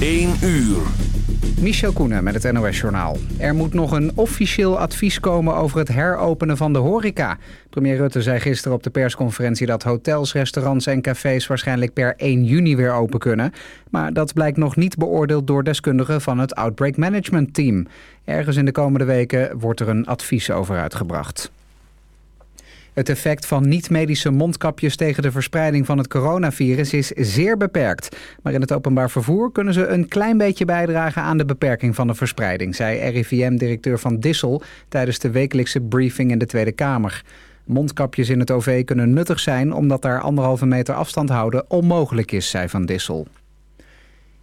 1 uur. Michel Koenen met het NOS-journaal. Er moet nog een officieel advies komen over het heropenen van de horeca. Premier Rutte zei gisteren op de persconferentie dat hotels, restaurants en cafés waarschijnlijk per 1 juni weer open kunnen. Maar dat blijkt nog niet beoordeeld door deskundigen van het Outbreak Management Team. Ergens in de komende weken wordt er een advies over uitgebracht. Het effect van niet-medische mondkapjes tegen de verspreiding van het coronavirus is zeer beperkt. Maar in het openbaar vervoer kunnen ze een klein beetje bijdragen aan de beperking van de verspreiding, zei RIVM-directeur Van Dissel tijdens de wekelijkse briefing in de Tweede Kamer. Mondkapjes in het OV kunnen nuttig zijn omdat daar anderhalve meter afstand houden onmogelijk is, zei Van Dissel.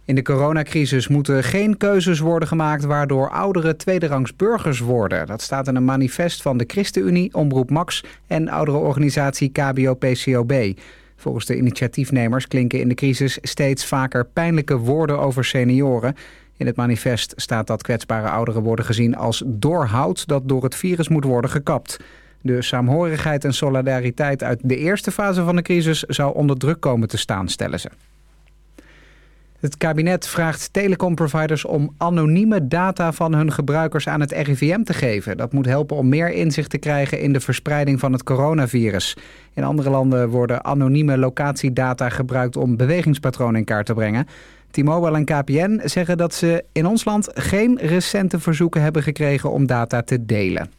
In de coronacrisis moeten geen keuzes worden gemaakt waardoor ouderen tweederangs burgers worden. Dat staat in een manifest van de ChristenUnie, Omroep Max en ouderenorganisatie KBO-PCOB. Volgens de initiatiefnemers klinken in de crisis steeds vaker pijnlijke woorden over senioren. In het manifest staat dat kwetsbare ouderen worden gezien als doorhout dat door het virus moet worden gekapt. De saamhorigheid en solidariteit uit de eerste fase van de crisis zou onder druk komen te staan, stellen ze. Het kabinet vraagt telecomproviders om anonieme data van hun gebruikers aan het RIVM te geven. Dat moet helpen om meer inzicht te krijgen in de verspreiding van het coronavirus. In andere landen worden anonieme locatiedata gebruikt om bewegingspatronen in kaart te brengen. T-Mobile en KPN zeggen dat ze in ons land geen recente verzoeken hebben gekregen om data te delen.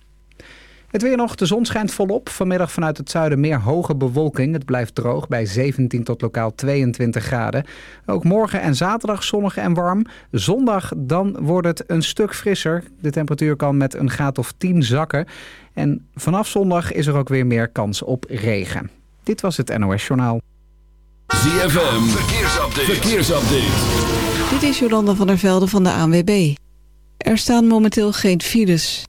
Het weer nog, de zon schijnt volop. Vanmiddag vanuit het zuiden meer hoge bewolking. Het blijft droog bij 17 tot lokaal 22 graden. Ook morgen en zaterdag zonnig en warm. Zondag dan wordt het een stuk frisser. De temperatuur kan met een graad of 10 zakken. En vanaf zondag is er ook weer meer kans op regen. Dit was het NOS Journaal. ZFM, verkeersupdate. verkeersupdate. Dit is Jolanda van der Velde van de ANWB. Er staan momenteel geen files.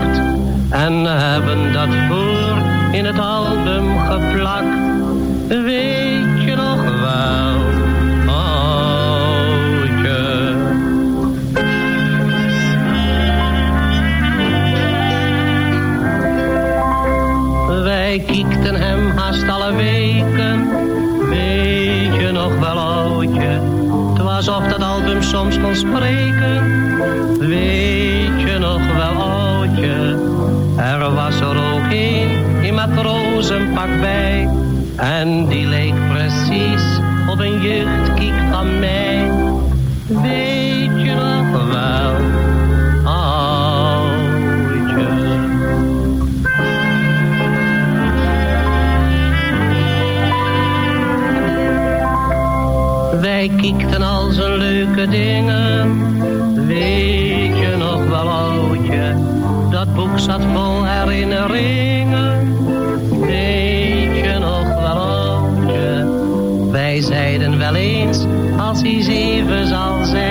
En hebben dat voor in het album geplakt. Leuke dingen. Weet je nog wel, oudje? Dat boek zat vol herinneringen. Weet je nog wel, oudje? Wij zeiden wel eens, als hij zeven zal zijn.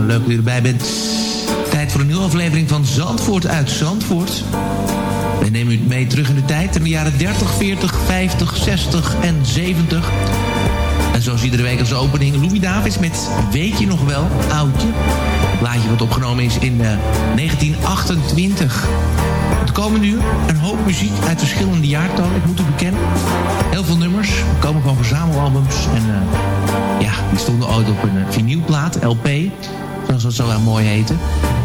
Leuk dat u erbij bent. Tijd voor een nieuwe aflevering van Zandvoort uit Zandvoort. We nemen u mee terug in de tijd. In de jaren 30, 40, 50, 60 en 70. En zoals iedere week als opening Louis Davids met Weet je nog wel, oudje? Een plaatje wat opgenomen is in eh, 1928. Het komende uur een hoop muziek uit verschillende jaartallen. Ik moet u bekennen. Heel veel nummers komen van verzamelalbums. En eh, ja, die stonden ooit op een uh, vinylplaat, LP. Zoals dat zo wel mooi heette.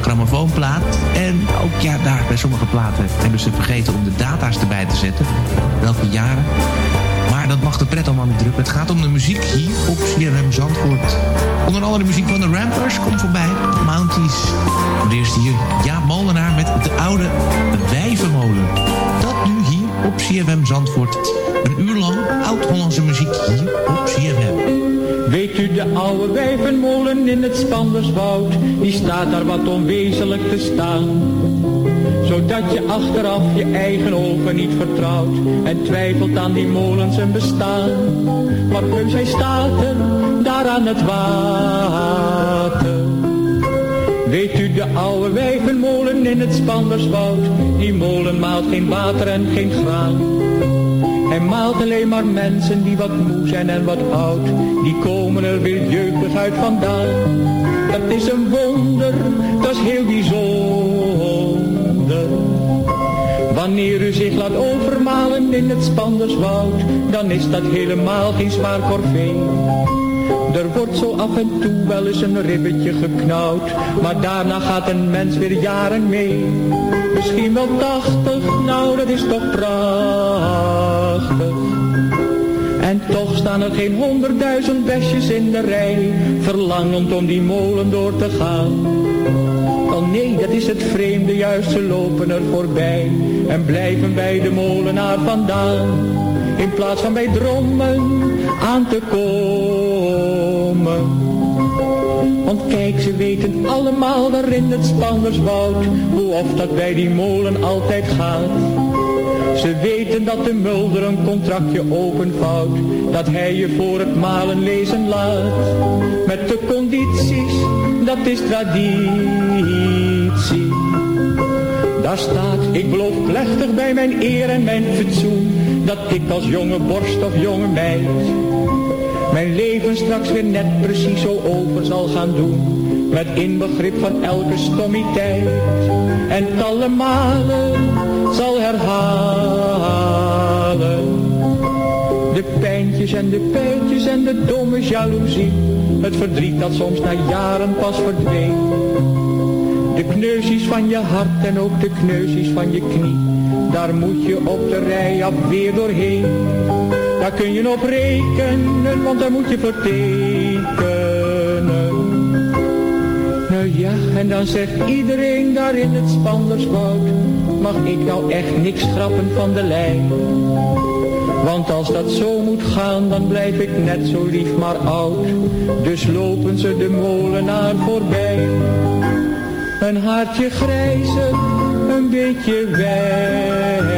Grammofoonplaat. En ook ja, daar bij sommige platen hebben ze vergeten om de data's erbij te zetten. Welke jaren. Maar dat mag de pret allemaal niet drukken. Het gaat om de muziek hier op CRM Zandvoort. Onder andere de muziek van de Rampers komt voorbij. Mounties. Maar eerst hier Jaap Molenaar met de oude Wijvenmolen. Dat nu hier op CFM Zandvoort. Een uur lang oud-Hollandse muziek hier op CFM. Weet u de oude wijvenmolen in het Spanderswoud? Die staat daar wat onwezenlijk te staan. Zodat je achteraf je eigen ogen niet vertrouwt en twijfelt aan die molen zijn bestaan. Maar heus hij staat er, daar aan het water. Weet u de oude wijvenmolen in het Spanderswoud? Die molen maalt geen water en geen graan. Hij maalt alleen maar mensen die wat moe zijn en wat oud. Die komen er weer jeugdig uit vandaan. Dat is een wonder, dat is heel bijzonder. Wanneer u zich laat overmalen in het Spanderswoud, dan is dat helemaal geen zwaar corvée. Er wordt zo af en toe wel eens een ribbetje geknauwd, maar daarna gaat een mens weer jaren mee. Misschien wel tachtig, nou dat is toch prachtig. En toch staan er geen honderdduizend besjes in de rij, verlangend om die molen door te gaan. Wel nee, dat is het vreemde, juist ze lopen er voorbij en blijven bij de molenaar vandaan. In plaats van bij drommen aan te komen. Want kijk, ze weten allemaal daar in het Spanderswoud, hoe of dat bij die molen altijd gaat. Ze weten dat de mulder een contractje openvouwt, dat hij je voor het malen lezen laat. Met de condities, dat is traditie. Daar staat, ik beloof plechtig bij mijn eer en mijn fatsoen, dat ik als jonge borst of jonge meid, mijn leven straks weer net precies zo over zal gaan doen. Met inbegrip van elke stommiteit. En talle malen zal herhalen. De pijntjes en de pijntjes en de domme jaloezie. Het verdriet dat soms na jaren pas verdween. De kneuzies van je hart en ook de kneuzies van je knie. Daar moet je op de rij af weer doorheen. Daar kun je op rekenen, want daar moet je voor tekenen. Nou ja, en dan zegt iedereen daar in het Spanderswoud. Mag ik nou echt niks schrappen van de lijn? Want als dat zo moet gaan, dan blijf ik net zo lief maar oud. Dus lopen ze de molenaar voorbij. Een haartje grijzer, een beetje wijzer.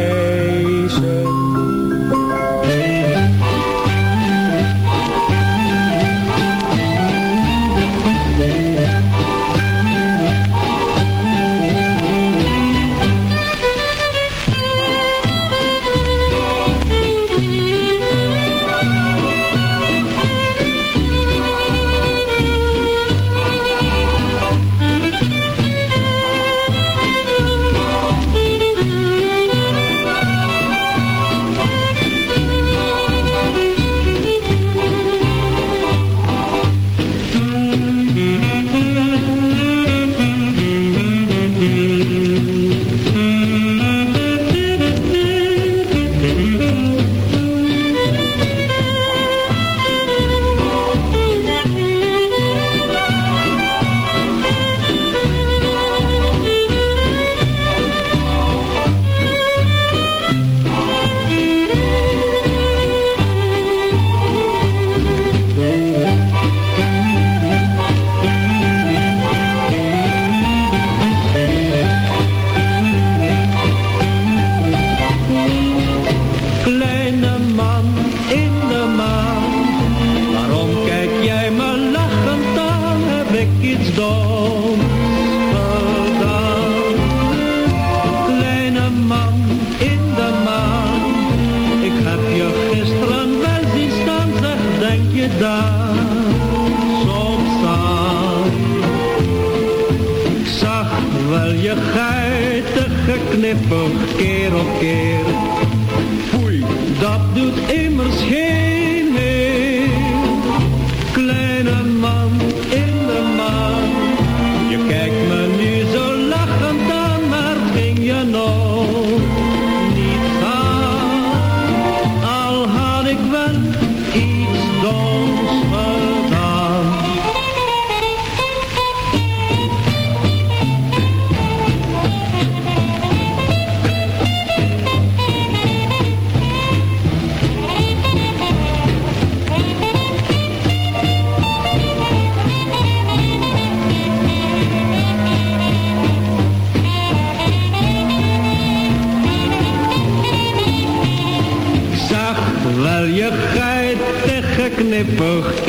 Geknippig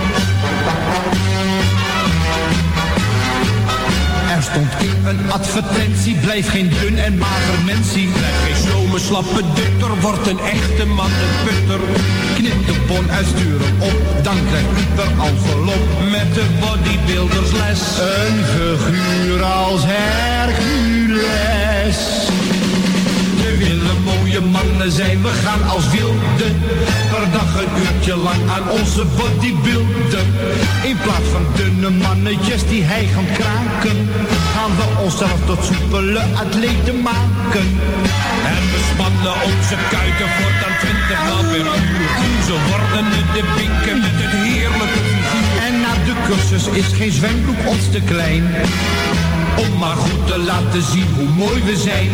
Stond een advertentie, blijf geen dun en mager mensie. Blijf geen slome slappe dutter, wordt een echte man een putter. Knip de bon uitsturen op, dan krijgt u per envelop met de bodybuildersles. Een figuur als Hercules. Mooie mannen zijn, we gaan als wilden. Per dag een uurtje lang aan onze body beelden. In plaats van dunne mannetjes die hij gaan kraken. Gaan we onszelf tot soepele atleten maken. En we spannen onze kuiten voortaan 20 maal per uur. Zo worden de binken met het heerlijke figuur. En na de cursus is geen zwembroek ons te klein. Om maar goed te laten zien hoe mooi we zijn.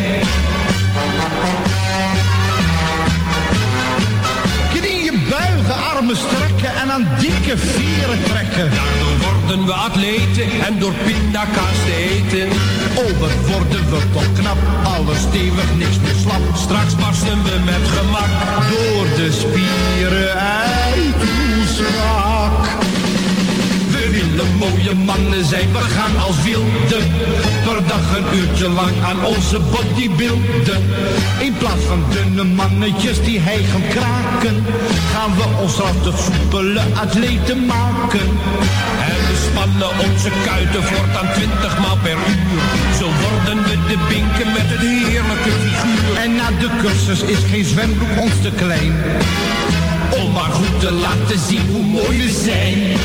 Armen strekken en aan dikke vieren trekken. Daardoor worden we atleten en door pindakaas te eten. Oh, wat worden we toch knap, alles stevig, niks meer slap. Straks barsten we met gemak door de spieren uit. Willen mooie mannen zijn, we gaan als wilden. Per dag een uurtje lang aan onze body beelden. In plaats van dunne mannetjes die hij gaan kraken. Gaan we ons altijd soepele atleten maken. En we spannen onze kuiten voortaan 20 maal per uur. Zo worden we de binken met het heerlijke figuur. En na de cursus is geen zwembroek ons te klein. Om maar goed te laten zien hoe mooi we zijn.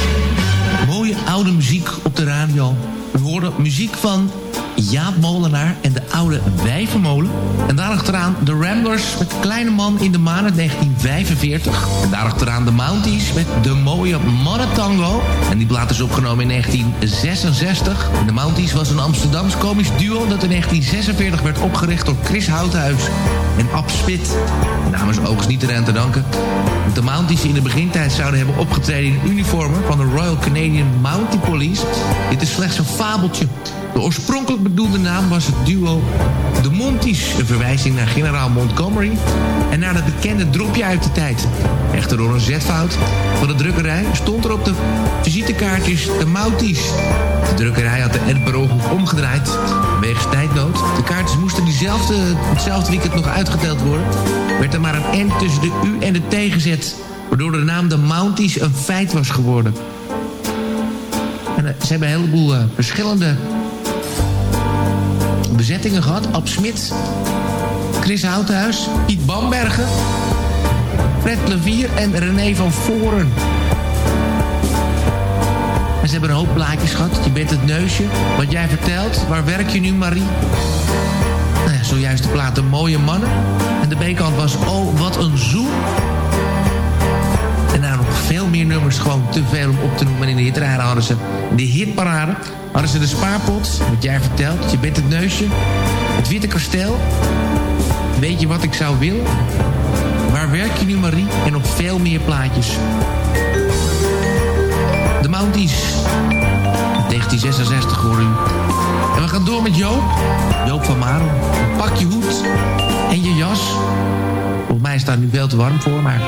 Oude muziek op de radio. We hoorden muziek van Jaap Molenaar en de oude Wijvenmolen. En daarachteraan de Ramblers met Kleine Man in de Maan uit 1945. En daarachteraan de Mounties met de mooie Mannentango. En die plaat is opgenomen in 1966. En de Mounties was een Amsterdams komisch duo... dat in 1946 werd opgericht door Chris Houthuis en Ab Spit. Is overigens niet eraan te danken. De Mounties in de begintijd zouden hebben opgetreden in uniformen... van de Royal Canadian Mountie Police. Dit is slechts een fabeltje. De oorspronkelijk bedoelde naam was het duo De Monties, een verwijzing naar generaal Montgomery en naar het bekende dropje uit de tijd. Echter door een zetfout van de drukkerij stond er op de visitekaartjes de Mounties. De drukkerij had de N per omgedraaid wegens tijdnood. De kaartjes moesten diezelfde, hetzelfde weekend nog uitgeteld worden. Werd er maar een N tussen de U en de T gezet, waardoor de naam de Mounties een feit was geworden. En, eh, ze hebben een heleboel eh, verschillende bezettingen gehad. Ab Smit, Chris Houthuis, Piet Bambergen, Fred Levier en René van Voren. En ze hebben een hoop plaatjes gehad. Je bent het neusje. Wat jij vertelt. Waar werk je nu, Marie? Nou ja, zojuist de plaat De Mooie Mannen. En de B-kant was Oh, wat een zoen. En daar veel meer nummers. Gewoon te veel om op te noemen. In de hitraren hadden ze de hitparade. Hadden ze de spaarpot. Wat jij vertelt. Je bent het neusje. Het Witte Kasteel. Weet je wat ik zou willen? Waar werk je nu, Marie? En nog veel meer plaatjes. De Mounties. 1966 hoor u. En we gaan door met Joop. Joop van Marel. Pak je hoed en je jas. Volgens mij staat het nu veel te warm voor, maar...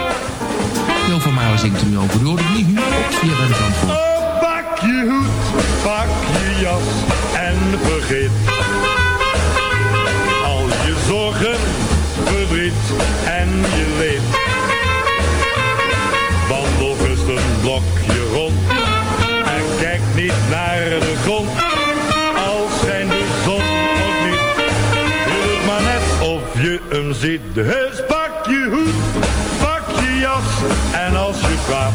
Jo van Mouwen zingt er nu over. U hoort het niet op CFM Zandvoort. Oh, pak je hoed, pak je jas en vergeet. Al je zorgen, verdriet en je leed. Wandel rust een blokje rond en kijk niet naar de grond. als zijn de zon of niet, doe het maar net of je hem ziet. Dus pak je hoed en als je slaapt.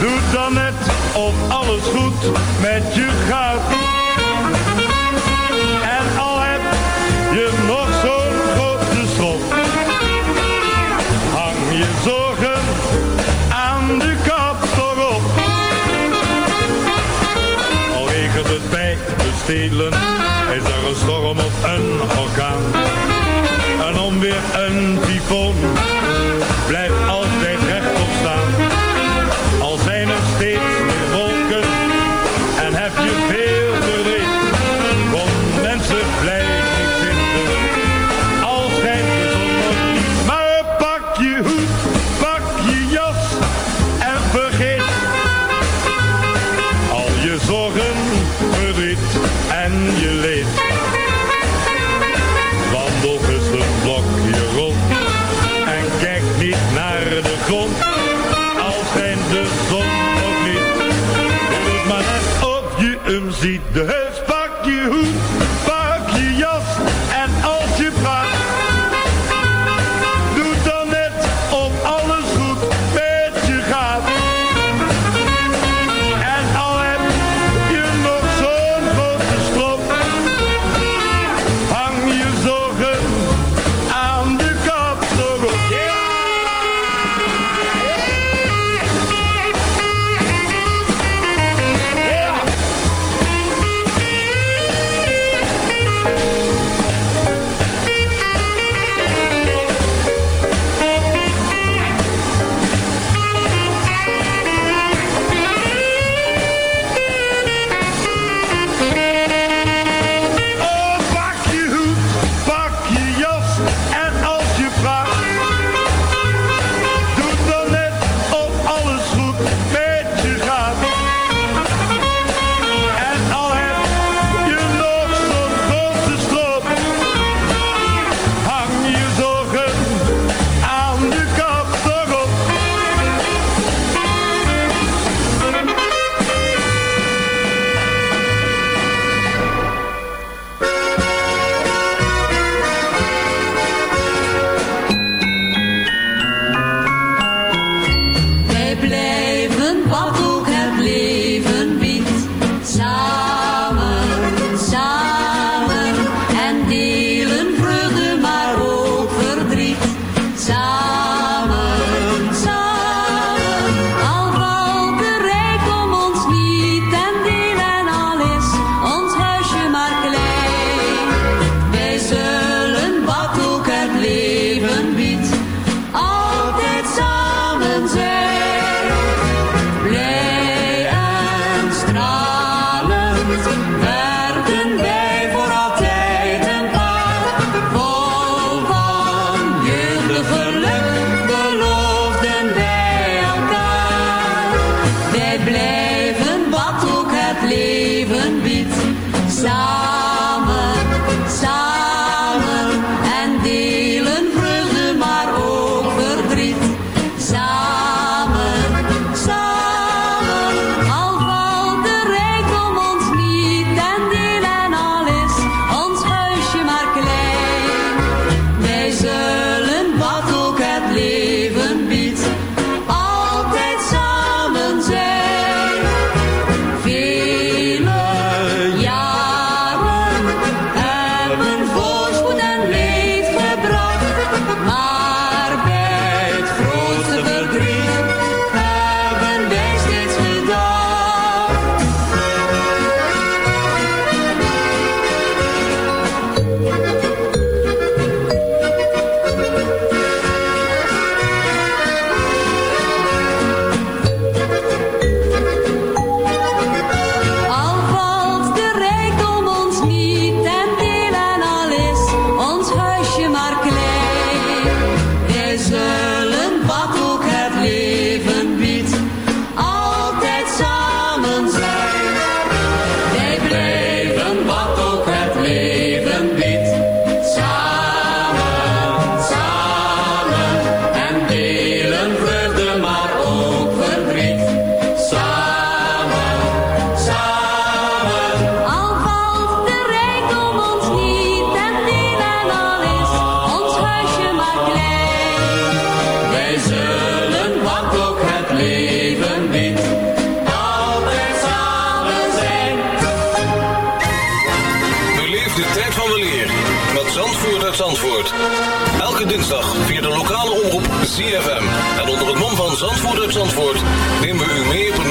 Doe dan net of alles goed met je gaat. En al heb je nog zo'n grote schop. Hang je zorgen aan de kap op. Al regent het bij de stelen, is er een storm of een orkaan. Een onweer, een tyfoon Blijf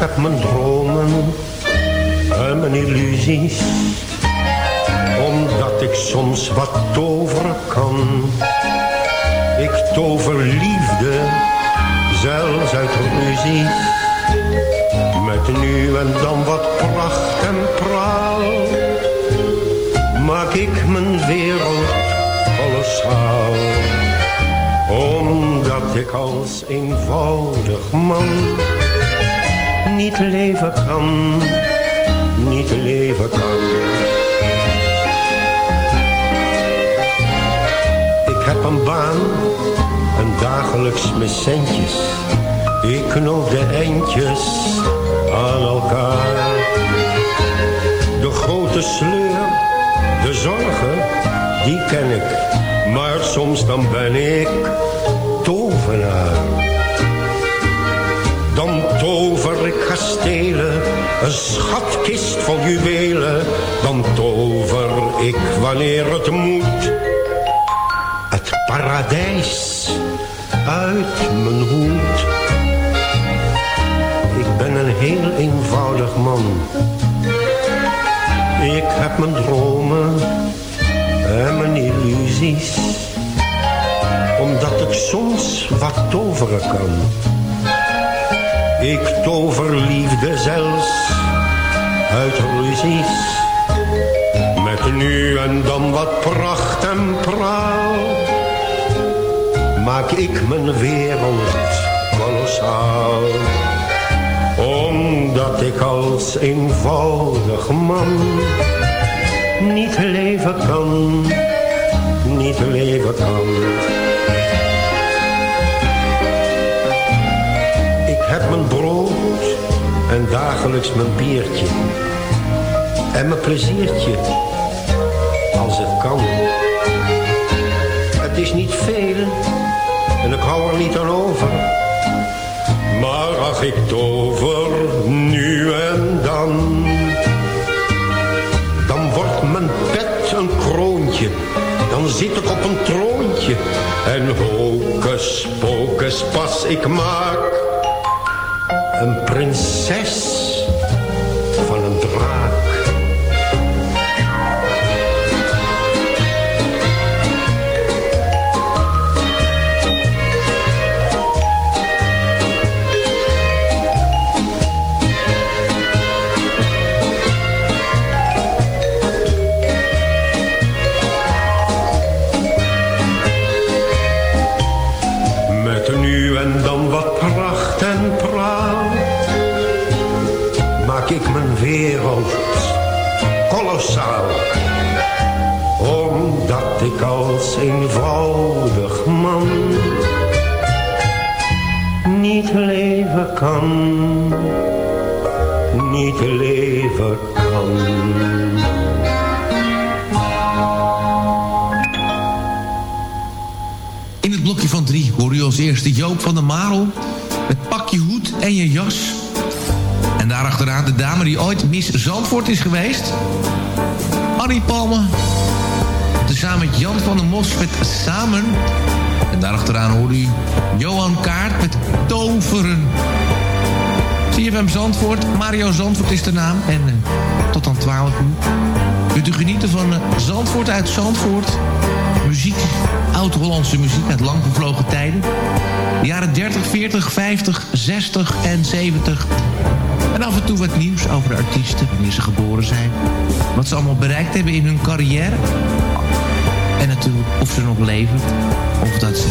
heb mijn dromen en mijn illusies. Omdat ik soms wat toveren kan. Ik tover liefde, zelfs uit ruzies. Met nu en dan wat pracht en praal. Maak ik mijn wereld kolossaal omdat ik als eenvoudig man niet leven kan, niet leven kan. Ik heb een baan, een dagelijks met centjes. Ik knoop de eindjes aan elkaar. De grote sleur, de zorgen, die ken ik. Maar soms dan ben ik een schatkist vol juwelen. Dan tover ik wanneer het moet. Het paradijs uit mijn hoed. Ik ben een heel eenvoudig man. Ik heb mijn dromen en mijn illusies. Omdat ik soms wat toveren kan. Ik tover liefde zelfs uit ruzies. Met nu en dan wat pracht en praal. Maak ik mijn wereld kolossaal. Omdat ik als eenvoudig man niet leven kan, niet leven kan. Heb mijn brood en dagelijks mijn biertje. En mijn pleziertje, als het kan. Het is niet veel en ik hou er niet aan over. Maar ach, ik tover nu en dan. Dan wordt mijn pet een kroontje. Dan zit ik op een troontje. En hocus pocus pas ik maak. Prinses Niet leven kan In het blokje van drie hoor u als eerste Joop van der Marel... met pak je hoed en je jas. En daarachteraan de dame die ooit Miss Zandvoort is geweest. Annie Palme. Tezamen met Jan van der Mos met Samen. En daarachteraan hoor u Johan Kaart met Toveren. CFM Zandvoort, Mario Zandvoort is de naam. En eh, tot dan 12 uur. kunt u genieten van eh, Zandvoort uit Zandvoort. Muziek, oud-Hollandse muziek uit lang vervlogen tijden. De jaren 30, 40, 50, 60 en 70. En af en toe wat nieuws over de artiesten, wanneer ze geboren zijn. Wat ze allemaal bereikt hebben in hun carrière. En natuurlijk of ze nog leven. Of dat ze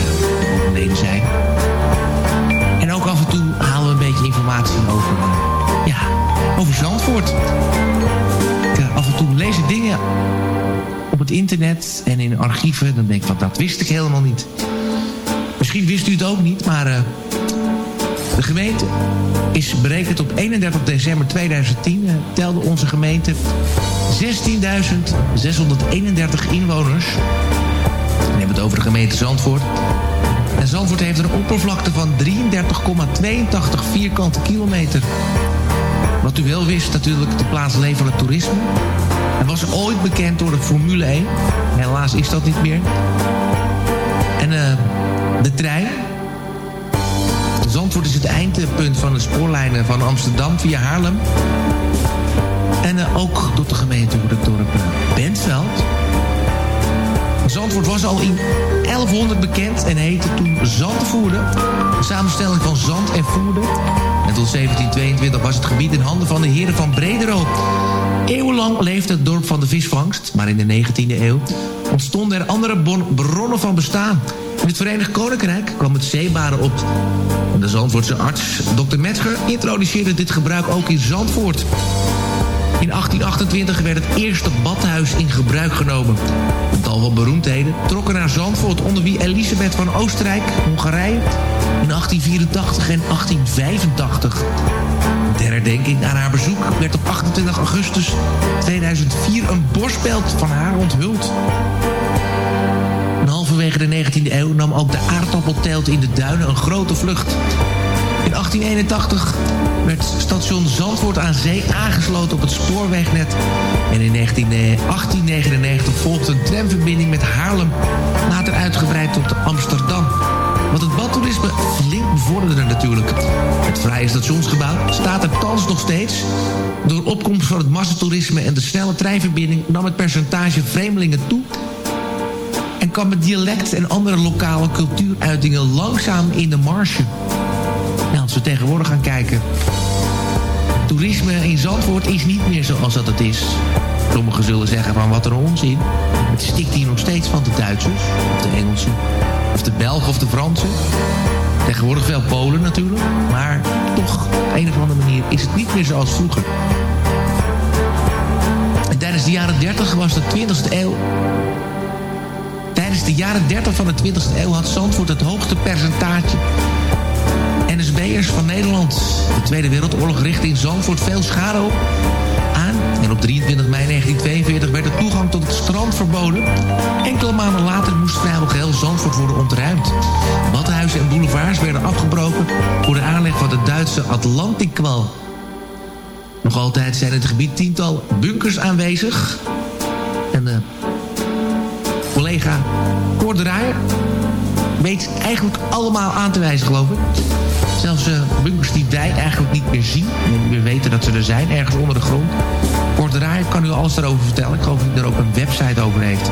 overleden zijn. Informatie over, eh, ja, over Zandvoort. Ik, af en toe lees ik dingen op het internet en in archieven. Dan denk ik van, dat wist ik helemaal niet. Misschien wist u het ook niet, maar... eh, de gemeente is berekend op 31 december 2010. eh, telde onze gemeente 16.631 inwoners. Dan hebben we het over de gemeente Zandvoort. Zandvoort heeft een oppervlakte van 33,82 vierkante kilometer. Wat u wel wist natuurlijk, de plaats levende toerisme. En was ooit bekend door de Formule 1. Helaas is dat niet meer. En eh, de trein. Zandvoort is het eindpunt van de spoorlijnen van Amsterdam via Haarlem. En eh, ook door de gemeente wordt het dorp uh, Bentveld. Zandvoort was al in 1100 bekend en heette toen Zandvoerde. Een samenstelling van zand en voerde. En tot 1722 was het gebied in handen van de heren van Bredero. Eeuwenlang leefde het dorp van de visvangst. Maar in de 19e eeuw ontstonden er andere bronnen van bestaan. In het Verenigd Koninkrijk kwam het zeebaren op. De Zandvoortse arts, Dr. Metzger, introduceerde dit gebruik ook in Zandvoort. In 1828 werd het eerste badhuis in gebruik genomen. Een tal van beroemdheden trokken naar Zandvoort... onder wie Elisabeth van Oostenrijk, Hongarije... in 1884 en 1885. Ter herdenking aan haar bezoek werd op 28 augustus 2004... een borstbeeld van haar onthuld. En halverwege de 19e eeuw nam ook de aardappelteelt in de duinen een grote vlucht. In 1881 werd station Zandvoort aan Zee aangesloten op het spoorwegnet. En in 19, eh, 1899 volgde een tramverbinding met Haarlem, later uitgebreid tot Amsterdam. Wat het badtoerisme flink bevorderde natuurlijk. Het vrije stationsgebouw staat er thans nog steeds. Door opkomst van het massatoerisme en de snelle treinverbinding... nam het percentage vreemdelingen toe en kwam het dialect en andere lokale cultuuruitingen langzaam in de marge. Nou, als we tegenwoordig gaan kijken... toerisme in Zandvoort is niet meer zoals dat het is. Sommigen zullen zeggen van wat een onzin. Het stikt hier nog steeds van de Duitsers, of de Engelsen, of de Belgen of de Fransen. Tegenwoordig veel Polen natuurlijk, maar toch op een of andere manier is het niet meer zoals vroeger. En tijdens de jaren 30 was de 20e eeuw Tijdens de jaren 30 van de 20e eeuw had Zandvoort het hoogste percentage NSB'ers van Nederland. De Tweede Wereldoorlog richtte in Zandvoort veel schade aan. En op 23 mei 1942 werd de toegang tot het strand verboden. Enkele maanden later moest vrijwel geheel Zandvoort worden ontruimd. Badhuizen en boulevards werden afgebroken voor de aanleg van de Duitse Atlantikwal. Nog altijd zijn in het gebied tiental bunkers aanwezig. En de collega Cor Draaier weet eigenlijk allemaal aan te wijzen, geloof ik. Zelfs eh, bunkers die wij eigenlijk niet meer zien. En we weten dat ze er zijn, ergens onder de grond. Cor Draaier kan u alles daarover vertellen. Ik geloof dat hij er ook een website over heeft.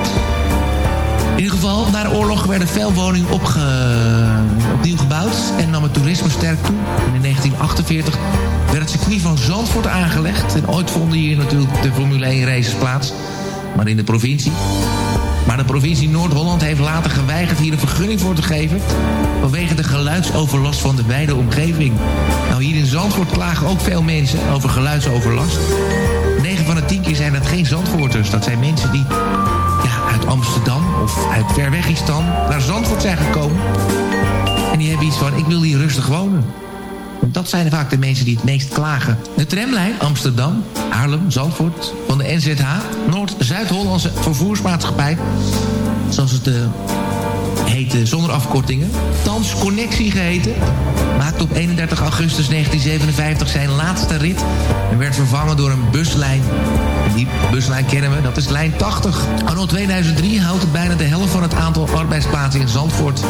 In ieder geval, na de oorlog werden veel woningen opnieuw gebouwd en nam het toerisme sterk toe. En in 1948 werd het circuit van Zandvoort aangelegd. En ooit vonden hier natuurlijk de Formule 1 races plaats. Maar in de provincie. Maar de provincie Noord-Holland heeft later geweigerd hier een vergunning voor te geven... vanwege de geluidsoverlast van de wijde omgeving. Nou, hier in Zandvoort klagen ook veel mensen over geluidsoverlast. 9 van de 10 keer zijn dat geen Zandvoorters. Dat zijn mensen die ja, uit Amsterdam of uit Verwegistan naar Zandvoort zijn gekomen. En die hebben iets van, ik wil hier rustig wonen. Dat zijn vaak de mensen die het meest klagen. De tramlijn Amsterdam, Haarlem, Zandvoort van de NZH... Noord-Zuid-Hollandse vervoersmaatschappij... zoals het uh, heette zonder afkortingen... Thans Connectie geheten... maakte op 31 augustus 1957 zijn laatste rit... en werd vervangen door een buslijn. Die buslijn kennen we, dat is lijn 80. Anno 2003 houdt het bijna de helft van het aantal arbeidsplaatsen in Zandvoort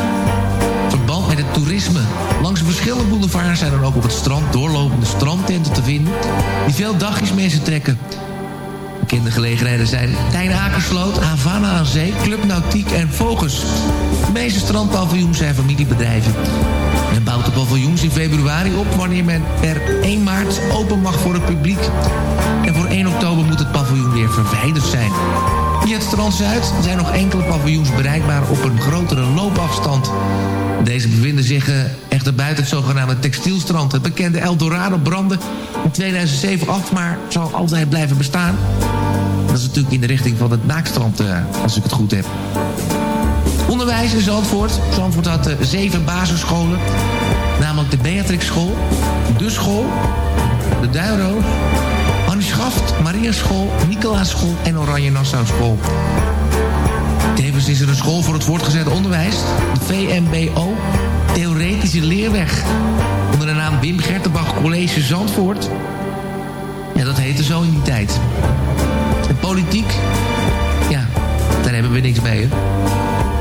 verband met het toerisme. Langs verschillende boulevards zijn er ook op het strand doorlopende strandtenten te vinden... die veel dagjes mensen trekken. Bekende gelegenheden zijn Akersloot, Havana aan Zee, Club Nautiek en Vogels. De meeste strandpaviljoens zijn familiebedrijven. Men bouwt de paviljoens in februari op wanneer men per 1 maart open mag voor het publiek. En voor 1 oktober moet het paviljoen weer verwijderd zijn. Via het strand Zuid zijn nog enkele paviljoens bereikbaar op een grotere loopafstand. Deze bevinden zich eh, echter buiten het zogenaamde textielstrand. Het bekende Eldorado brandde in 2007 af, maar zal altijd blijven bestaan. Dat is natuurlijk in de richting van het naakstrand, eh, als ik het goed heb. Onderwijs in Zandvoort. Zandvoort had eh, zeven basisscholen. Namelijk de Beatrix School, de school, de Duinroos, Annie Schaft, Maria School, Nicolaas School en Oranje Nassau School. Tevens is er een school voor het voortgezet onderwijs, de VMBO, Theoretische Leerweg. Onder de naam Wim Gertenbach College Zandvoort. Ja, dat heette zo in die tijd. De politiek, ja, daar hebben we niks mee, hè.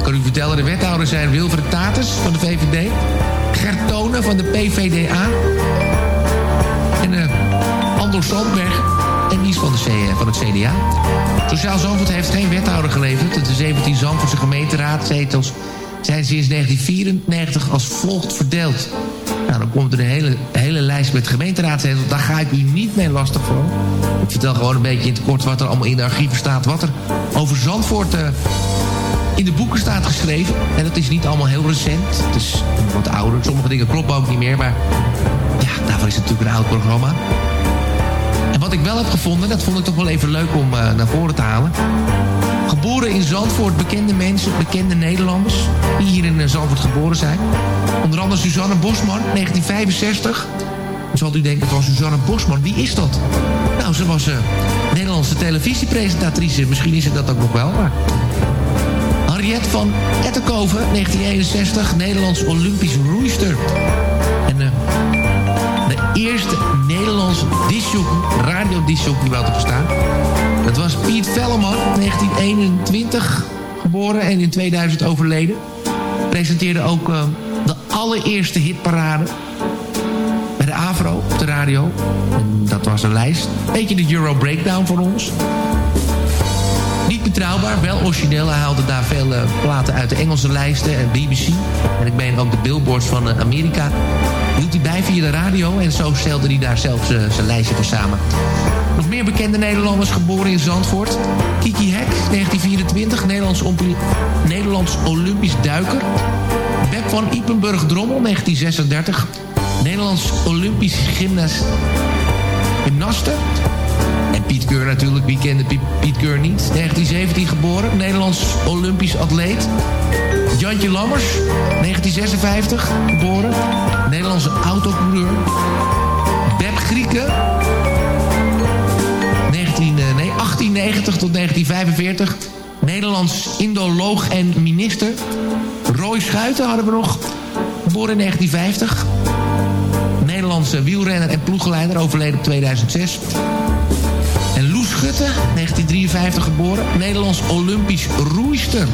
Kan u vertellen, de wethouders zijn Wilfred Taters van de VVD... Gert Tonen van de PVDA... en uh, Andor Sandberg en Mies van, de C, van het CDA. Sociaal Zandvoort heeft geen wethouder geleverd. De 17 Zandvoortse gemeenteraadzetels zijn sinds 1994 als volgt verdeeld. Nou, dan komt er een hele, hele lijst met gemeenteraadzetels. Daar ga ik u niet mee lastigvallen. Ik vertel gewoon een beetje in het kort wat er allemaal in de archieven staat. Wat er over Zandvoort uh, in de boeken staat geschreven. En dat is niet allemaal heel recent. Het is wat ouder. Sommige dingen kloppen ook niet meer. Maar ja, daarvoor is het natuurlijk een oud programma. Wat ik wel heb gevonden, dat vond ik toch wel even leuk om uh, naar voren te halen. Geboren in Zandvoort, bekende mensen, bekende Nederlanders... die hier in Zandvoort geboren zijn. Onder andere Suzanne Bosman, 1965. Dan zal u denken van Suzanne Bosman, wie is dat? Nou, ze was uh, Nederlandse televisiepresentatrice. Misschien is ze dat ook nog wel, maar... Harriet van Ettenkoven, 1961, Nederlands Olympisch roeister. Eerste disjockey, radiodisjockey wel te verstaan. Dat was Piet Velleman, 1921 geboren en in 2000 overleden. Presenteerde ook uh, de allereerste hitparade bij de Avro op de radio. En dat was een lijst. Beetje de Euro Breakdown voor ons. Betrouwbaar, wel origineel. Hij haalde daar veel uh, platen uit de Engelse lijsten en BBC. En ik meen ook de billboards van uh, Amerika. Hield hij bij via de radio en zo stelde hij daar zelf zijn lijstje voor samen. Nog meer bekende Nederlanders geboren in Zandvoort. Kiki Hek, 1924, Nederlands, Nederlands Olympisch duiker. Beb van Ipenburg-Drommel, 1936. Nederlands Olympisch gymnast, gymnaste. En Piet Keur natuurlijk, wie kende Piet Keur niet? 1917 geboren, Nederlands Olympisch atleet. Jantje Lammers, 1956 geboren, Nederlandse autocoureur. Beb Grieken, 19, nee, 1890 tot 1945. Nederlands indoloog en minister. Roy Schuiten hadden we nog, geboren in 1950. Nederlandse wielrenner en ploegleider, overleden op 2006. En Loes Schutte, 1953 geboren. Nederlands Olympisch roeister.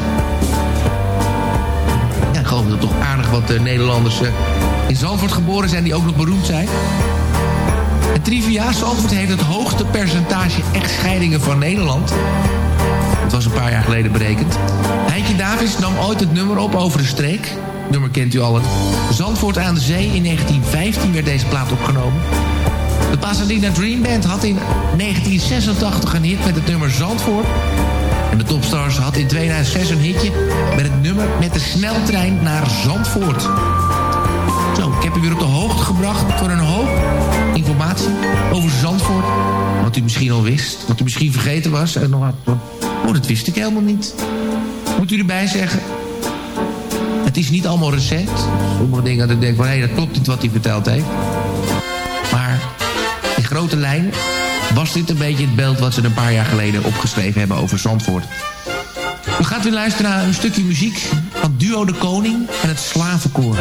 Ja, ik geloof dat toch aardig wat uh, Nederlanders uh, in Zandvoort geboren zijn... die ook nog beroemd zijn. En trivia, Zandvoort heeft het hoogste percentage echtscheidingen van Nederland. Dat was een paar jaar geleden berekend. Heintje Davids nam ooit het nummer op over de streek. Het nummer kent u allen. Zandvoort aan de zee in 1915 werd deze plaat opgenomen. De Pasadena Dream Band had in 1986 een hit met het nummer Zandvoort. En de Topstars had in 2006 een hitje met het nummer met de sneltrein naar Zandvoort. Zo, ik heb u weer op de hoogte gebracht voor een hoop informatie over Zandvoort. Wat u misschien al wist, wat u misschien vergeten was. En nog wat, oh, dat wist ik helemaal niet. Moet u erbij zeggen. Het is niet allemaal recent. Sommige dingen dat ik denk van, hé, dat klopt niet wat hij verteld heeft. Grote lijnen was dit een beetje het beeld... wat ze een paar jaar geleden opgeschreven hebben over Zandvoort. We gaan weer luisteren naar een stukje muziek... van Duo de Koning en het Slavenkoor.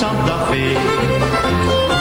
Santa Fe.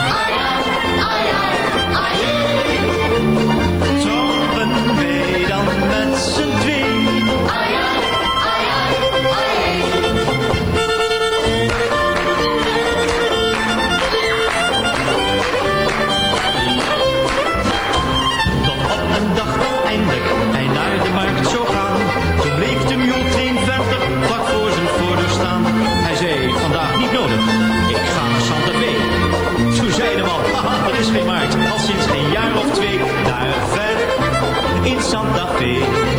of the field.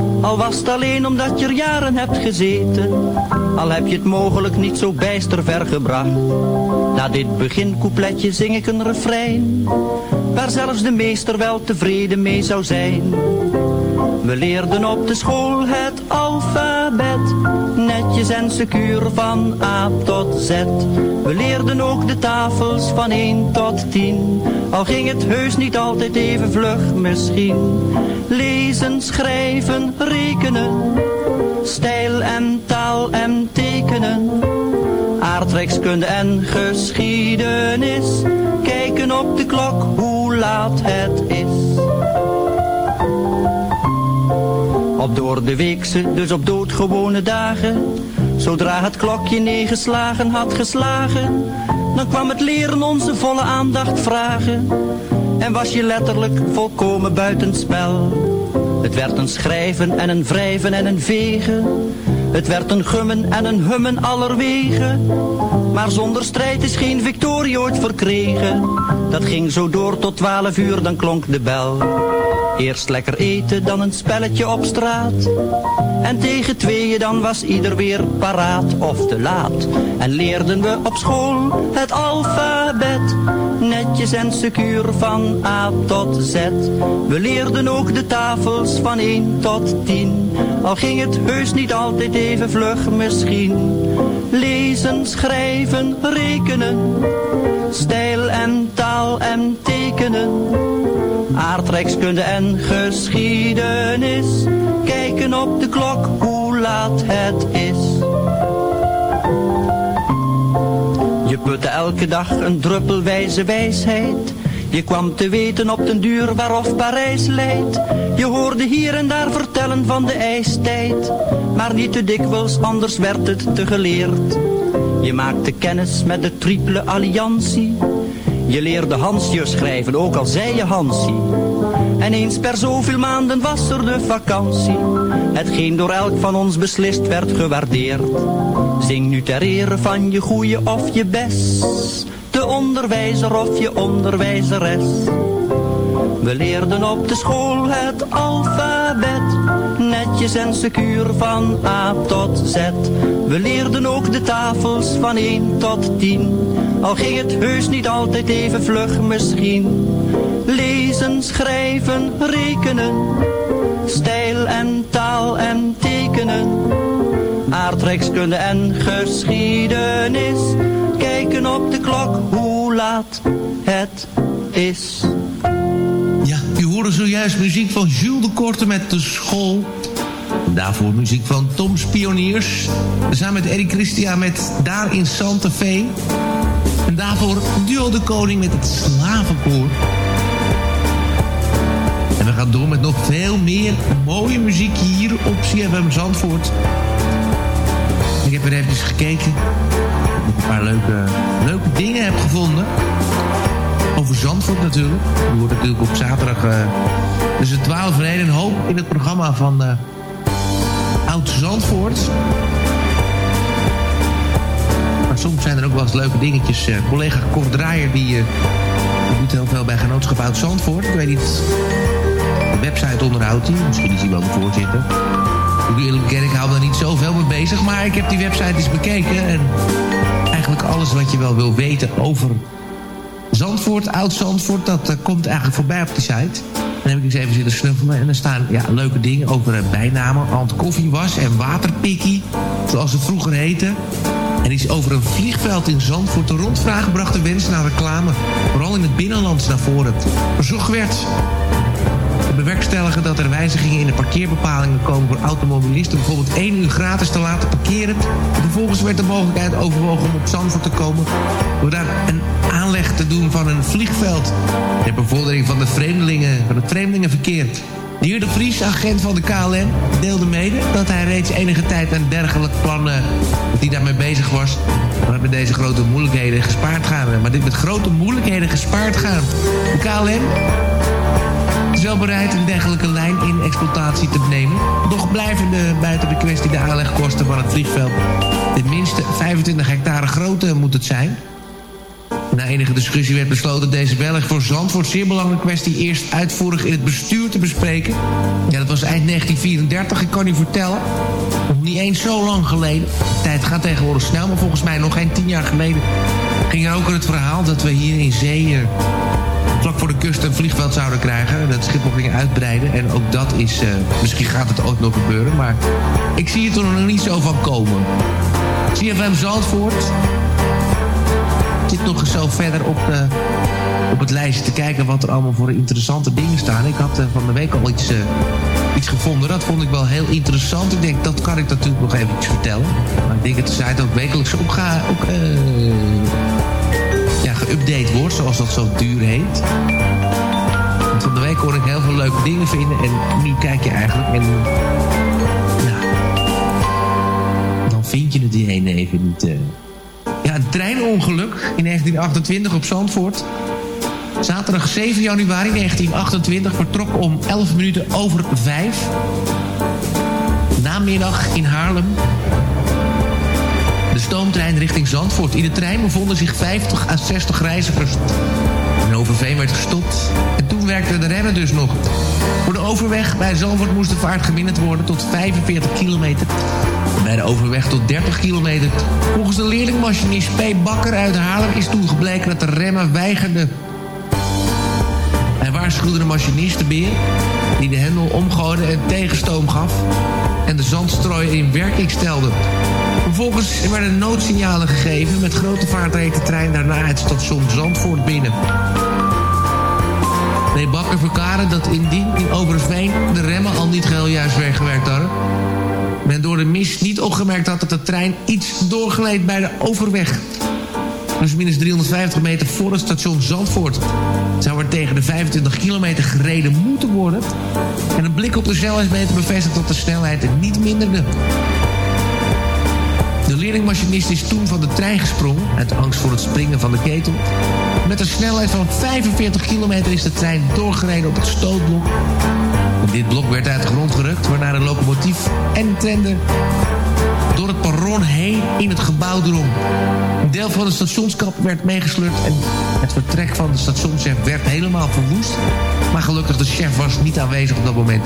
Al was het alleen omdat je er jaren hebt gezeten. Al heb je het mogelijk niet zo bijster ver gebracht. Na dit begincoupletje zing ik een refrein. Waar zelfs de meester wel tevreden mee zou zijn. We leerden op de school het alfabet, netjes en secuur van A tot Z. We leerden ook de tafels van 1 tot 10, al ging het heus niet altijd even vlug misschien. Lezen, schrijven, rekenen, stijl en taal en tekenen. Aardrijkskunde en geschiedenis, kijken op de klok hoe laat het is. Op door de weekse, dus op doodgewone dagen. Zodra het klokje negen slagen had geslagen, dan kwam het leren onze volle aandacht vragen. En was je letterlijk volkomen buitenspel. Het werd een schrijven en een wrijven en een vegen. Het werd een gummen en een hummen allerwegen. Maar zonder strijd is geen victorie ooit verkregen. Dat ging zo door tot twaalf uur, dan klonk de bel. Eerst lekker eten, dan een spelletje op straat. En tegen tweeën dan was ieder weer paraat of te laat. En leerden we op school het alfabet. Netjes en secuur van A tot Z. We leerden ook de tafels van 1 tot 10. Al ging het heus niet altijd even vlug misschien. Lezen, schrijven, rekenen. Stijl en taal en tekenen aardrijkskunde en geschiedenis. Kijken op de klok hoe laat het is. Putte elke dag een druppel wijze wijsheid. Je kwam te weten op den duur waarof Parijs leidt. Je hoorde hier en daar vertellen van de ijstijd. Maar niet te dikwijls, anders werd het te geleerd. Je maakte kennis met de triple alliantie. Je leerde Hansje schrijven, ook al zei je Hansie. En eens per zoveel maanden was er de vakantie. Hetgeen door elk van ons beslist werd gewaardeerd. Zing nu ter ere van je goeie of je best. De onderwijzer of je onderwijzeres. We leerden op de school het alfabet. Netjes en secuur van A tot Z. We leerden ook de tafels van 1 tot 10. Al ging het heus niet altijd even vlug misschien. Lezen, schrijven, rekenen. Stijl en taal en tekenen. Aardrijkskunde en geschiedenis. Kijken op de klok hoe laat het is. Ja, u hoorde zojuist muziek van Jules de Korte met de school. Daarvoor muziek van Tom's Pioniers. Samen met Eric Christian met Daar in Santa Fe. En daarvoor Duo de Koning met het Slavenkoor. We gaan door met nog veel meer mooie muziek hier op CFM Zandvoort. Ik heb er even gekeken. Dat ik een paar leuke, leuke dingen heb gevonden. Over Zandvoort natuurlijk. Die wordt natuurlijk op zaterdag uh, tussen 12 en 1 een hoop in het programma van uh, Oud Zandvoort. Maar soms zijn er ook wel eens leuke dingetjes. Uh, collega Cor Draaier die, doet heel veel bij Genootschap Oud Zandvoort. Ik weet niet, website onderhoudt hij. Misschien is hij wel de voorzitter. Bekennen, ik hou daar niet zoveel mee bezig. Maar ik heb die website eens bekeken. En eigenlijk alles wat je wel wil weten over Zandvoort, Oud-Zandvoort, dat uh, komt eigenlijk voorbij op die site. Dan heb ik eens even zitten snuffelen. En er staan ja, leuke dingen over uh, bijnamen. Ant Koffiewas en Waterpikkie, zoals het vroeger heette. En iets over een vliegveld in Zandvoort. De rondvragen bracht de wens naar reclame. Vooral in het binnenland naar voren. Verzocht werd bewerkstelligen dat er wijzigingen in de parkeerbepalingen komen voor automobilisten. Bijvoorbeeld één uur gratis te laten parkeren. Vervolgens werd de mogelijkheid overwogen om op Zandvoort te komen. Door daar een aanleg te doen van een vliegveld. Ter bevordering van, de vreemdelingen, van het vreemdelingenverkeer. De heer De Vries, agent van de KLM, deelde mede dat hij reeds enige tijd aan dergelijke plannen dat hij daarmee bezig was. Maar met deze grote moeilijkheden gespaard gaan. Maar dit met grote moeilijkheden gespaard gaan. De KLM wel bereid een dergelijke lijn in exploitatie te nemen. Doch blijven de, buiten de kwestie de aanlegkosten van het vliegveld... tenminste 25 hectare groot moet het zijn. Na enige discussie werd besloten deze Belg voor Zandvoort zeer belangrijke kwestie eerst uitvoerig in het bestuur te bespreken. Ja, dat was eind 1934, ik kan u vertellen. Nog niet eens zo lang geleden. De tijd gaat tegenwoordig snel, maar volgens mij nog geen tien jaar geleden ging er ook het verhaal dat we hier in zee... vlak voor de kust een vliegveld zouden krijgen. Dat Schiphol ging uitbreiden. En ook dat is... eh, misschien gaat het ooit nog gebeuren. Maar ik zie het er nog niet zo van komen. CFM Zandvoort zit nog zo verder op, de, op het lijstje te kijken... wat er allemaal voor interessante dingen staan. Ik had eh, van de week al iets, eh, iets gevonden. Dat vond ik wel heel interessant. Ik denk, dat kan ik natuurlijk nog eventjes vertellen. Maar ik denk dat de site ook wekelijks op ga... Ook, ja, geüpdate wordt, zoals dat zo duur heet. Want van de week kon ik heel veel leuke dingen vinden. En nu kijk je eigenlijk en... Ja, dan vind je het die ene even niet... eh. Ja, een treinongeluk in 1928 op Zandvoort. Zaterdag 7 januari 1928 vertrok om 11 minuten over 5. Namiddag in Haarlem stoomtrein richting Zandvoort. In de trein bevonden zich 50 à 60 reizigers. En Overveen werd gestopt. En toen werkten de remmen dus nog. Voor de overweg bij Zandvoort moest de vaart geminderd worden tot 45 kilometer. Bij de overweg tot 30 kilometer. Volgens de leerlingmachinist P. Bakker uit Haarlem is toen gebleken dat de remmen weigerden. Hij waarschuwde de machinist de beer die de hendel omgooide en tegenstoom gaf en de zandstrooier in werking stelde. Vervolgens werden noodsignalen gegeven. Met grote vaart reed de trein daarna het station Zandvoort binnen. Nee, Bakker verklaren dat indien in Overveen de remmen al niet geheel juist weggewerkt hadden. Men door de mist niet opgemerkt had dat de trein iets doorgleed bij de overweg. Dus minus 350 meter voor het station Zandvoort zou er tegen de 25 kilometer gereden moeten worden. En een blik op de snelheidsmeter bevestigt dat de snelheid niet minderde. De leerlingmachinist is toen van de trein gesprongen... uit angst voor het springen van de ketel. Met een snelheid van 45 kilometer is de trein doorgereden op het stootblok. Dit blok werd uit de grond gerukt... waarna de locomotief en tender door het perron heen in het gebouw drong. Een deel van de stationskap werd meegesleurd... en het vertrek van de stationschef werd helemaal verwoest. Maar gelukkig de chef was niet aanwezig op dat moment.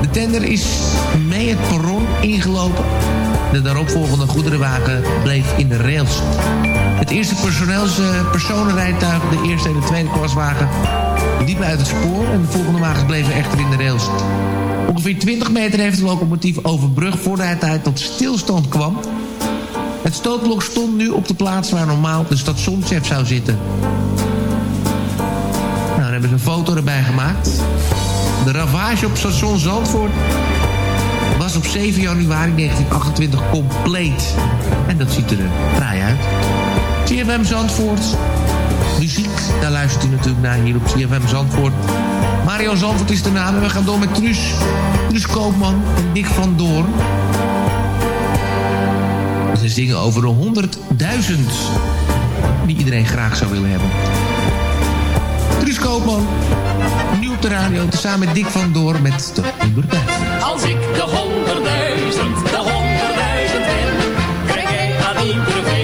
De tender is mee het perron ingelopen. De daaropvolgende goederenwagen bleef in de rails. Het eerste eh, personenrijtuig, de eerste en de tweede klaswagen... liepen uit het spoor en de volgende wagens bleven echter in de rails. Ongeveer 20 meter heeft het locomotief overbrugd voordat uit tot stilstand kwam. Het stootblok stond nu op de plaats waar normaal de stationschef zou zitten. Nou, daar hebben ze een foto erbij gemaakt. De ravage op station Zandvoort op 7 januari 1928 compleet. En dat ziet er eh, fraai uit. CFM Zandvoort. Muziek, daar luistert u natuurlijk naar hier op CFM Zandvoort. Mario Zandvoort is de naam en we gaan door met Truus. Truus Koopman en Dick van Doorn. Ze zingen over de 100.000 die iedereen graag zou willen hebben. Truus Koopman, nu op de radio, tezamen met Dick van Doorn met de 100.000. Als ik de honderdduizend, de honderdduizend win, krijg jij aan iedere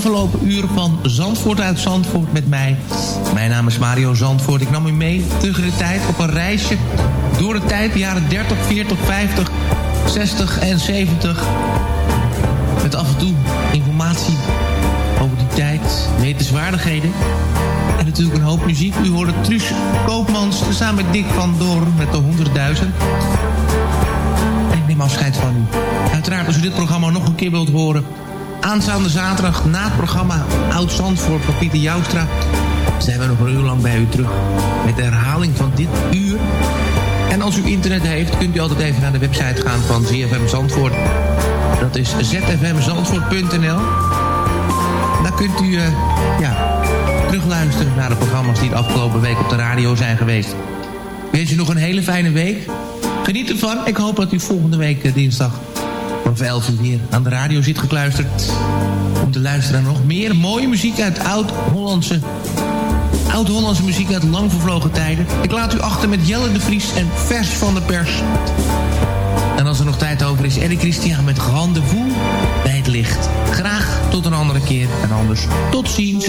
afgelopen uur van Zandvoort uit Zandvoort met mij. Mijn naam is Mario Zandvoort. Ik nam u mee terug in de tijd op een reisje door de tijd, de jaren 30, 40, 50, 60 en 70. Met af en toe informatie over die tijd, wetenswaardigheden. En natuurlijk een hoop muziek. U hoorde Truus Koopmans samen met Dick van Doorn met de 100.000. En ik neem afscheid van u. Uiteraard als u dit programma nog een keer wilt horen... aanstaande zaterdag na het programma Oud Zandvoort van Pieter Joustra... zijn we nog een uur lang bij u terug met de herhaling van dit uur... En als u internet heeft, kunt u altijd even naar de website gaan van ZFM Zandvoort. Dat is zfmzandvoort.nl. Daar kunt u uh, ja, terugluisteren naar de programma's die de afgelopen week op de radio zijn geweest. Ik wens u nog een hele fijne week. Geniet ervan. Ik hoop dat u volgende week uh, dinsdag om 11 uur weer aan de radio zit gekluisterd. Om te luisteren naar nog meer mooie muziek uit oud-Hollandse oud-Hollandse muziek uit lang vervlogen tijden. Ik laat u achter met Jelle de Vries en Vers van de Pers. En als er nog tijd over is, Eddie Christian met Grande Voel bij het licht. Graag tot een andere keer en anders tot ziens.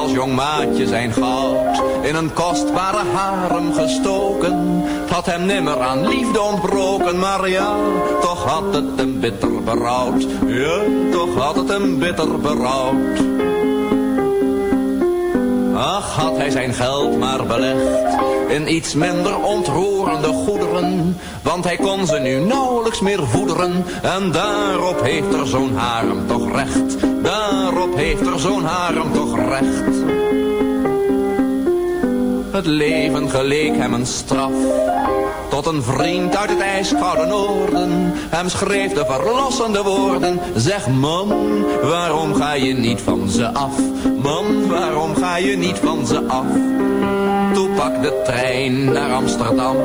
Als jong maatje zijn goud in een kostbare harem gestoken. Had hem nimmer aan liefde ontbroken, maar ja, toch had het hem bitter berouwd. Ja, toch had het hem bitter berouwd. Ach, had hij zijn geld maar belegd in iets minder ontroerende goederen. Want hij kon ze nu nauwelijks meer voederen. En daarop heeft er zo'n harem toch recht. Daarop heeft er zo'n harem toch recht. Het leven geleek hem een straf. Tot een vriend uit het ijskoude noorden hem schreef de verlossende woorden. Zeg man, waarom ga je niet van ze af? Man, waarom ga je niet van ze af? Toen pak de trein naar Amsterdam.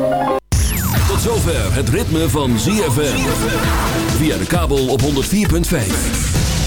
Tot zover het ritme van ZFM. Via de kabel op 104.5.